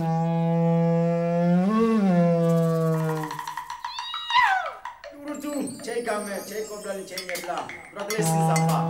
Urdu, cei game, cei cobrali, cei merla, progresi zamba.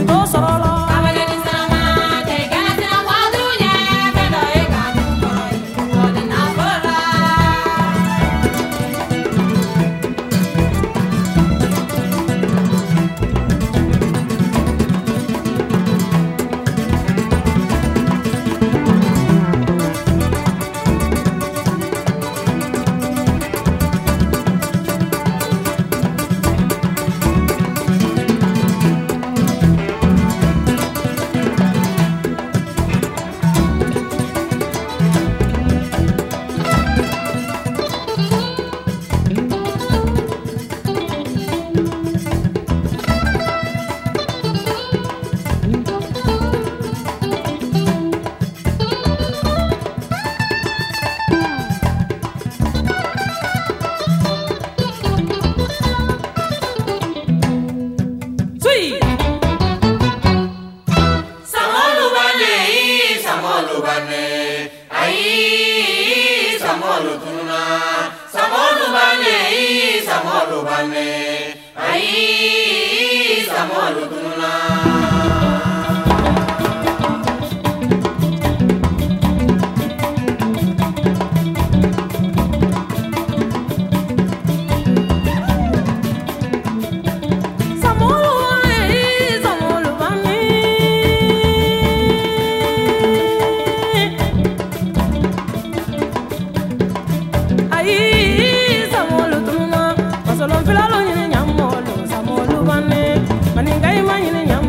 bane ai samolu tuna samolu bane ai samolu bane ai samolu my